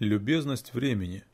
Любезность времени.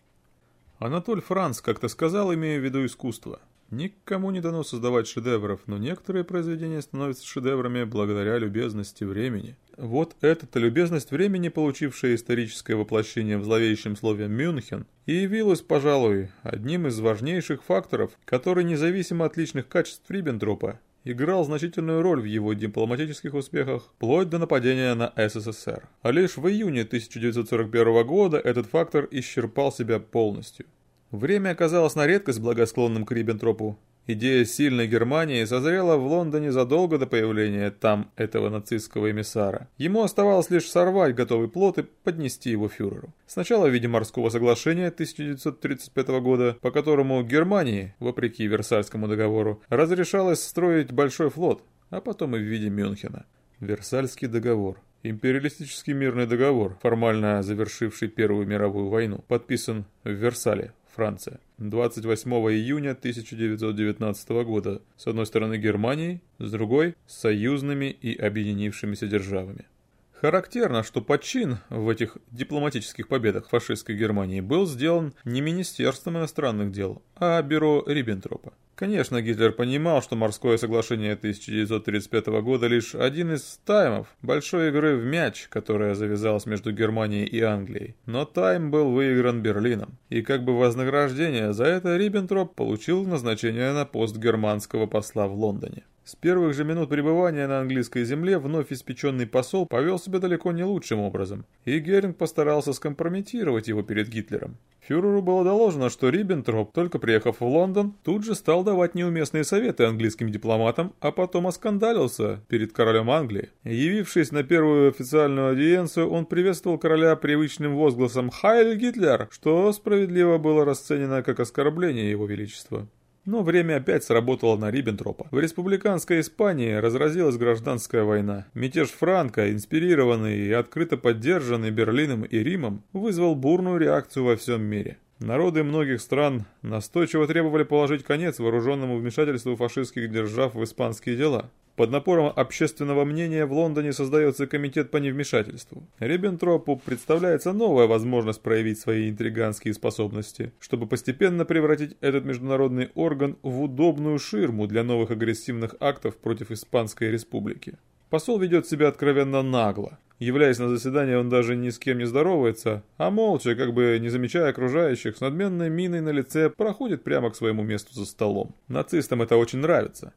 Анатоль Франц как-то сказал, имея в виду искусство. Никому не дано создавать шедевров, но некоторые произведения становятся шедеврами благодаря любезности времени. Вот эта любезность времени, получившая историческое воплощение в зловещем слове «Мюнхен», и явилась, пожалуй, одним из важнейших факторов, который, независимо от личных качеств Риббентропа, играл значительную роль в его дипломатических успехах, вплоть до нападения на СССР. А лишь в июне 1941 года этот фактор исчерпал себя полностью. Время оказалось на редкость благосклонным к Риббентропу. Идея сильной Германии созрела в Лондоне задолго до появления там этого нацистского эмиссара. Ему оставалось лишь сорвать готовый плод и поднести его фюреру. Сначала в виде морского соглашения 1935 года, по которому Германии, вопреки Версальскому договору, разрешалось строить большой флот, а потом и в виде Мюнхена. Версальский договор. Империалистический мирный договор, формально завершивший Первую мировую войну, подписан в Версале, Франция. 28 июня 1919 года. С одной стороны Германией, с другой – союзными и объединившимися державами. Характерно, что подчин в этих дипломатических победах фашистской Германии был сделан не Министерством иностранных дел, а бюро Риббентропа. Конечно, Гитлер понимал, что морское соглашение 1935 года лишь один из таймов большой игры в мяч, которая завязалась между Германией и Англией. Но тайм был выигран Берлином. И как бы вознаграждение за это Риббентроп получил назначение на пост германского посла в Лондоне. С первых же минут пребывания на английской земле вновь испеченный посол повел себя далеко не лучшим образом, и Геринг постарался скомпрометировать его перед Гитлером. Фюреру было доложено, что Риббентроп, только приехав в Лондон, тут же стал давать неуместные советы английским дипломатам, а потом оскандалился перед королем Англии. Явившись на первую официальную аудиенцию, он приветствовал короля привычным возгласом «Хайль Гитлер», что справедливо было расценено как оскорбление его величества. Но время опять сработало на Риббентропа. В республиканской Испании разразилась гражданская война. Мятеж Франка, инспирированный и открыто поддержанный Берлином и Римом, вызвал бурную реакцию во всем мире. Народы многих стран настойчиво требовали положить конец вооруженному вмешательству фашистских держав в испанские дела. Под напором общественного мнения в Лондоне создается комитет по невмешательству. Риббентропу представляется новая возможность проявить свои интриганские способности, чтобы постепенно превратить этот международный орган в удобную ширму для новых агрессивных актов против Испанской Республики. Посол ведет себя откровенно нагло. Являясь на заседание, он даже ни с кем не здоровается, а молча, как бы не замечая окружающих, с надменной миной на лице проходит прямо к своему месту за столом. Нацистам это очень нравится.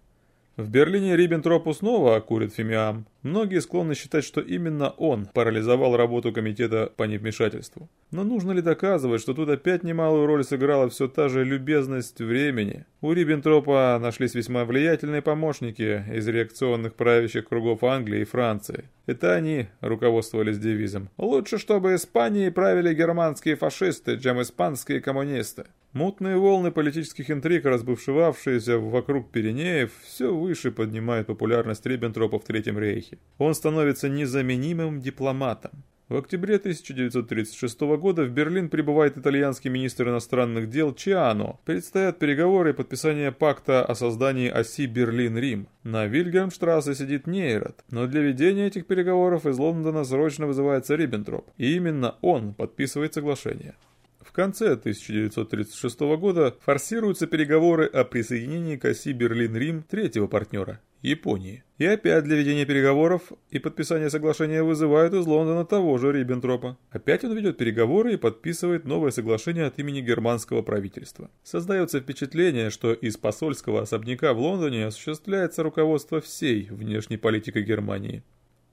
В Берлине Риббентропу снова окурит фимиам. Многие склонны считать, что именно он парализовал работу комитета по невмешательству. Но нужно ли доказывать, что тут опять немалую роль сыграла все та же любезность времени? У Риббентропа нашлись весьма влиятельные помощники из реакционных правящих кругов Англии и Франции. Это они руководствовались девизом «Лучше, чтобы Испанией правили германские фашисты, чем испанские коммунисты». Мутные волны политических интриг, разбывшивавшиеся вокруг Пиренеев, все выше поднимают популярность Риббентропа в Третьем Рейхе. Он становится незаменимым дипломатом. В октябре 1936 года в Берлин прибывает итальянский министр иностранных дел Чиано. Предстоят переговоры и подписание пакта о создании оси Берлин-Рим. На Вильгельмштрассе сидит Нейрот, но для ведения этих переговоров из Лондона срочно вызывается Риббентроп, и именно он подписывает соглашение. В конце 1936 года форсируются переговоры о присоединении к оси Берлин-Рим третьего партнера – Японии. И опять для ведения переговоров и подписания соглашения вызывают из Лондона того же Риббентропа. Опять он ведет переговоры и подписывает новое соглашение от имени германского правительства. Создается впечатление, что из посольского особняка в Лондоне осуществляется руководство всей внешней политикой Германии.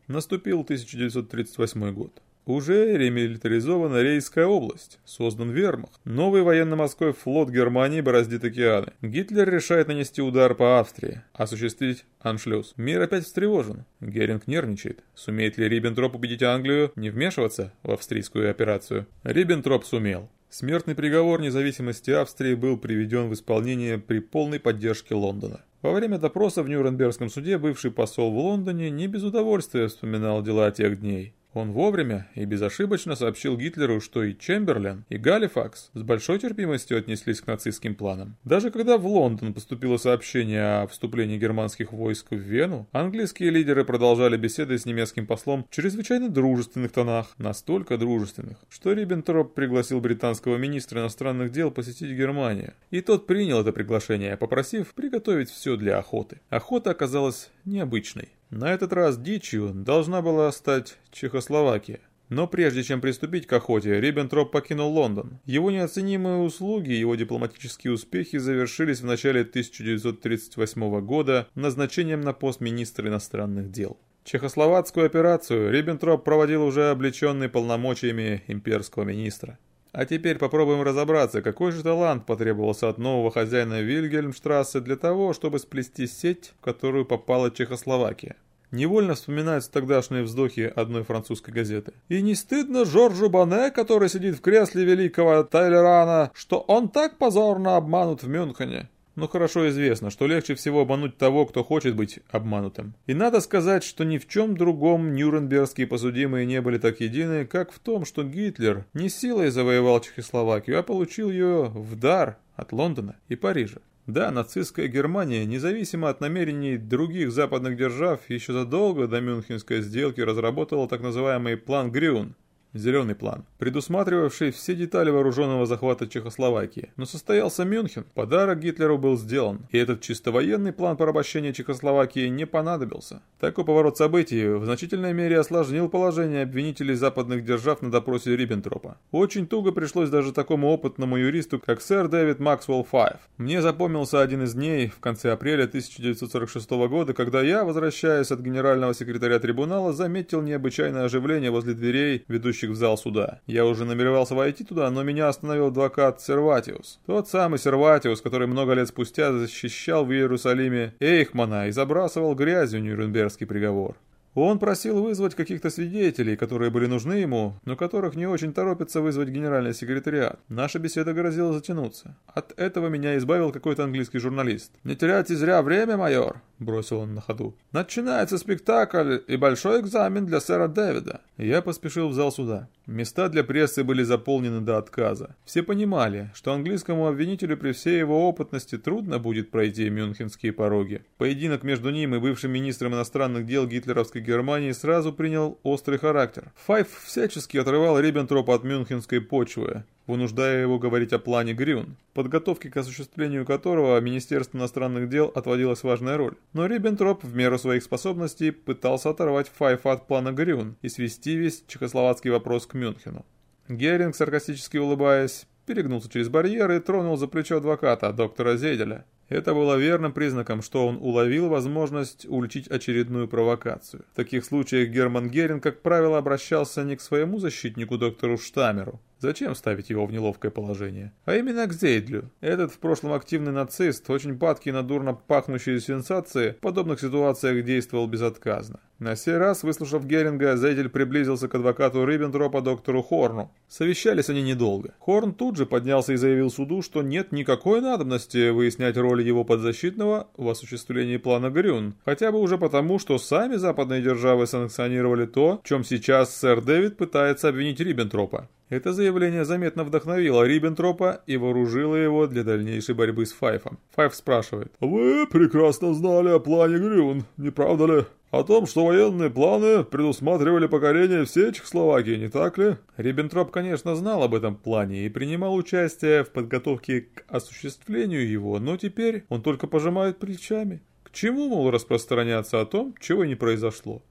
Наступил 1938 год. Уже ремилитаризована Рейская область, создан вермахт. Новый военно-морской флот Германии бороздит океаны. Гитлер решает нанести удар по Австрии, осуществить аншлюз. Мир опять встревожен. Геринг нервничает. Сумеет ли Риббентроп убедить Англию не вмешиваться в австрийскую операцию? Риббентроп сумел. Смертный приговор независимости Австрии был приведен в исполнение при полной поддержке Лондона. Во время допроса в Нюрнбергском суде бывший посол в Лондоне не без удовольствия вспоминал дела тех дней. Он вовремя и безошибочно сообщил Гитлеру, что и Чемберлен, и Галифакс с большой терпимостью отнеслись к нацистским планам. Даже когда в Лондон поступило сообщение о вступлении германских войск в Вену, английские лидеры продолжали беседы с немецким послом в чрезвычайно дружественных тонах, настолько дружественных, что Риббентроп пригласил британского министра иностранных дел посетить Германию. И тот принял это приглашение, попросив приготовить все для охоты. Охота оказалась необычной. На этот раз дичью должна была стать Чехословакия. Но прежде чем приступить к охоте, Риббентроп покинул Лондон. Его неоценимые услуги и его дипломатические успехи завершились в начале 1938 года назначением на пост министра иностранных дел. Чехословацкую операцию Риббентроп проводил уже облеченный полномочиями имперского министра. А теперь попробуем разобраться, какой же талант потребовался от нового хозяина Вильгельмштрассе для того, чтобы сплести сеть, в которую попала Чехословакия. Невольно вспоминаются тогдашние вздохи одной французской газеты. «И не стыдно Жоржу Бане, который сидит в кресле великого Тайлерана, что он так позорно обманут в Мюнхене?» Но хорошо известно, что легче всего обмануть того, кто хочет быть обманутым. И надо сказать, что ни в чем другом нюрнбергские посудимые не были так едины, как в том, что Гитлер не силой завоевал Чехословакию, а получил ее в дар от Лондона и Парижа. Да, нацистская Германия, независимо от намерений других западных держав, еще задолго до Мюнхенской сделки разработала так называемый план Грюн, Зеленый план, предусматривавший все детали вооруженного захвата Чехословакии. Но состоялся Мюнхен, подарок Гитлеру был сделан, и этот чисто военный план порабощения Чехословакии не понадобился. Такой поворот событий в значительной мере осложнил положение обвинителей западных держав на допросе Риббентропа. Очень туго пришлось даже такому опытному юристу, как сэр Дэвид Максвелл Файв. Мне запомнился один из дней в конце апреля 1946 года, когда я, возвращаясь от генерального секретаря трибунала, заметил необычайное оживление возле дверей, ведущих ведущих в зал суда. Я уже намеревался войти туда, но меня остановил адвокат Серватиус. Тот самый Серватиус, который много лет спустя защищал в Иерусалиме Эйхмана и забрасывал грязью Нюрнбергский приговор. Он просил вызвать каких-то свидетелей, которые были нужны ему, но которых не очень торопится вызвать генеральный секретариат. Наша беседа грозила затянуться. От этого меня избавил какой-то английский журналист. «Не теряйте зря время, майор», — бросил он на ходу. «Начинается спектакль и большой экзамен для сэра Дэвида». Я поспешил в зал суда. Места для прессы были заполнены до отказа. Все понимали, что английскому обвинителю при всей его опытности трудно будет пройти мюнхенские пороги. Поединок между ним и бывшим министром иностранных дел гитлеровской Германии сразу принял острый характер. Файф всячески отрывал Риббентропа от мюнхенской почвы, вынуждая его говорить о плане Грюн, подготовке к осуществлению которого Министерство иностранных дел отводилась важная роль. Но Риббентроп в меру своих способностей пытался оторвать Файфа от плана Грюн и свести весь чехословацкий вопрос к Мюнхену. Геринг, саркастически улыбаясь, перегнулся через барьер и тронул за плечо адвоката, доктора Зейделя. Это было верным признаком, что он уловил возможность уличить очередную провокацию. В таких случаях Герман Геринг, как правило, обращался не к своему защитнику доктору Штамеру, Зачем ставить его в неловкое положение? А именно к Зейдлю. Этот в прошлом активный нацист, очень падкий на дурно пахнущие сенсации, в подобных ситуациях действовал безотказно. На сей раз, выслушав Геринга, Зейдель приблизился к адвокату Риббентропа доктору Хорну. Совещались они недолго. Хорн тут же поднялся и заявил суду, что нет никакой надобности выяснять роль его подзащитного в осуществлении плана Грюн, хотя бы уже потому, что сами западные державы санкционировали то, в чем сейчас сэр Дэвид пытается обвинить Риббентропа. Это заявление заметно вдохновило Риббентропа и вооружило его для дальнейшей борьбы с Файфом. Файф спрашивает. «Вы прекрасно знали о плане Грюн, не правда ли?» О том, что военные планы предусматривали покорение всей Чехословакии, не так ли? Риббентроп, конечно, знал об этом плане и принимал участие в подготовке к осуществлению его, но теперь он только пожимает плечами. К чему, мол, распространяться о том, чего не произошло?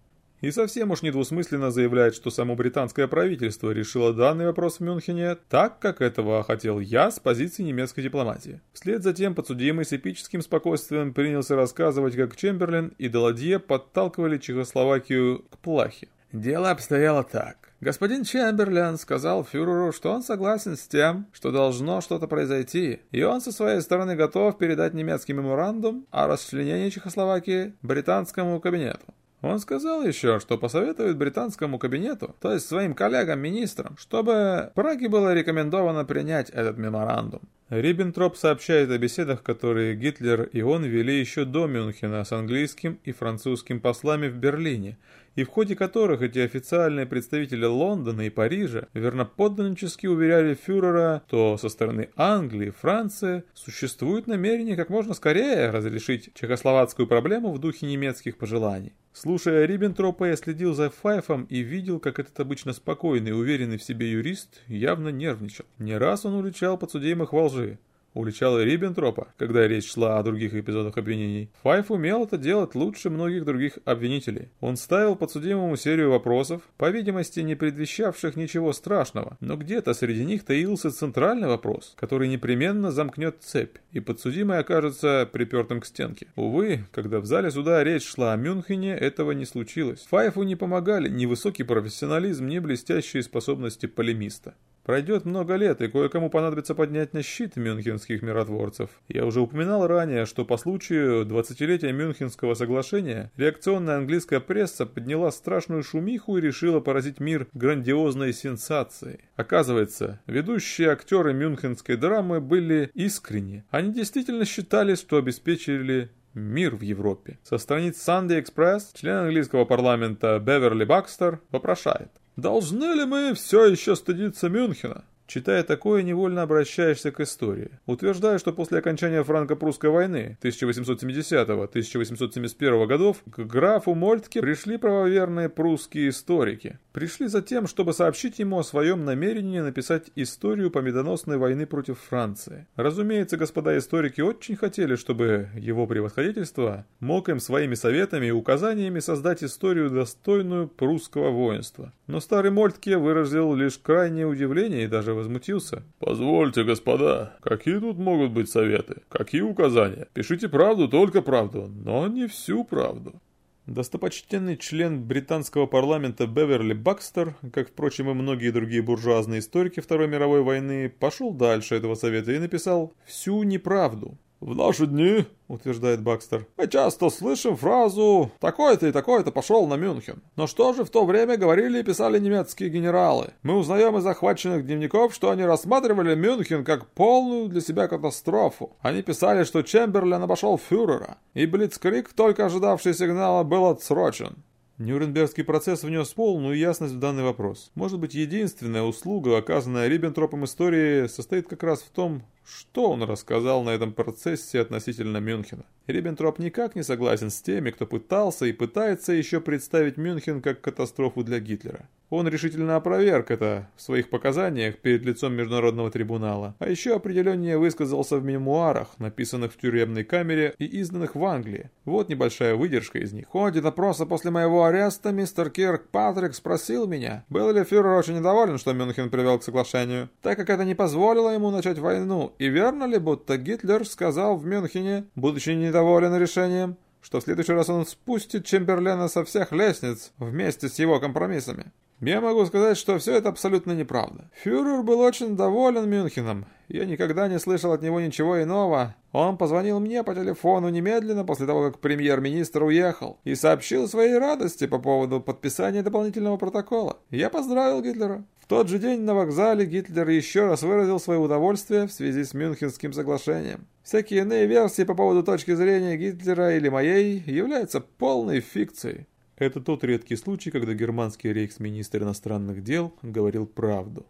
И совсем уж недвусмысленно заявляет, что само британское правительство решило данный вопрос в Мюнхене так, как этого хотел я с позиции немецкой дипломатии. Вслед за тем подсудимый с эпическим спокойствием принялся рассказывать, как Чемберлен и Даладье подталкивали Чехословакию к плахе. Дело обстояло так. Господин Чемберлен сказал фюреру, что он согласен с тем, что должно что-то произойти, и он со своей стороны готов передать немецкий меморандум о расчленении Чехословакии британскому кабинету. Он сказал еще, что посоветует британскому кабинету, то есть своим коллегам-министрам, чтобы Праге было рекомендовано принять этот меморандум. Риббентроп сообщает о беседах, которые Гитлер и он вели еще до Мюнхена с английским и французским послами в Берлине, и в ходе которых эти официальные представители Лондона и Парижа верноподданнически уверяли фюрера, то со стороны Англии Франции существует намерение как можно скорее разрешить чехословацкую проблему в духе немецких пожеланий. Слушая Риббентропа, я следил за Файфом и видел, как этот обычно спокойный и уверенный в себе юрист явно нервничал. Не раз он уличал подсудимых во лжи уличал и Риббентропа, когда речь шла о других эпизодах обвинений. Файф умел это делать лучше многих других обвинителей. Он ставил подсудимому серию вопросов, по видимости не предвещавших ничего страшного, но где-то среди них таился центральный вопрос, который непременно замкнет цепь, и подсудимый окажется припертым к стенке. Увы, когда в зале суда речь шла о Мюнхене, этого не случилось. Файфу не помогали ни высокий профессионализм, ни блестящие способности полемиста. Пройдет много лет, и кое-кому понадобится поднять на щит мюнхенских миротворцев. Я уже упоминал ранее, что по случаю 20-летия Мюнхенского соглашения реакционная английская пресса подняла страшную шумиху и решила поразить мир грандиозной сенсацией. Оказывается, ведущие актеры мюнхенской драмы были искренни. Они действительно считали, что обеспечили мир в Европе. Со страниц Sunday Express член английского парламента Беверли Бакстер вопрошает. Должны ли мы все еще стыдиться Мюнхена? Читая такое, невольно обращаешься к истории. Утверждая, что после окончания франко-прусской войны 1870-1871 годов к графу Мольтке пришли правоверные прусские историки. Пришли за тем, чтобы сообщить ему о своем намерении написать историю победоносной войны против Франции. Разумеется, господа историки очень хотели, чтобы его превосходительство мог им своими советами и указаниями создать историю, достойную прусского воинства. Но старый Мольтке выразил лишь крайнее удивление и даже возмутился. «Позвольте, господа, какие тут могут быть советы? Какие указания? Пишите правду, только правду, но не всю правду». Достопочтенный член британского парламента Беверли Бакстер, как, впрочем, и многие другие буржуазные историки Второй мировой войны, пошел дальше этого совета и написал «всю неправду». В наши дни, утверждает Бакстер, мы часто слышим фразу «такой-то и такой-то пошел на Мюнхен». Но что же в то время говорили и писали немецкие генералы? Мы узнаем из захваченных дневников, что они рассматривали Мюнхен как полную для себя катастрофу. Они писали, что Чемберлен обошел фюрера, и Блицкрик, только ожидавший сигнала, был отсрочен. Нюрнбергский процесс внес полную ясность в данный вопрос. Может быть, единственная услуга, оказанная Риббентропом истории, состоит как раз в том, что он рассказал на этом процессе относительно Мюнхена? Риббентроп никак не согласен с теми, кто пытался и пытается еще представить Мюнхен как катастрофу для Гитлера. Он решительно опроверг это в своих показаниях перед лицом Международного трибунала, а еще определеннее высказался в мемуарах, написанных в тюремной камере и изданных в Англии. Вот небольшая выдержка из них. В ходе допроса после моего ареста мистер Кирк Патрик спросил меня, был ли фюрер очень недоволен, что Мюнхен привел к соглашению, так как это не позволило ему начать войну, и верно ли, будто Гитлер сказал в Мюнхене, будучи недоволен решением, что в следующий раз он спустит Чемберлена со всех лестниц вместе с его компромиссами? Я могу сказать, что все это абсолютно неправда. Фюрер был очень доволен Мюнхеном. Я никогда не слышал от него ничего иного. Он позвонил мне по телефону немедленно после того, как премьер-министр уехал, и сообщил своей радости по поводу подписания дополнительного протокола. Я поздравил Гитлера. В тот же день на вокзале Гитлер еще раз выразил свое удовольствие в связи с Мюнхенским соглашением. Всякие иные версии по поводу точки зрения Гитлера или моей являются полной фикцией. Это тот редкий случай, когда германский рейхсминистр иностранных дел говорил правду.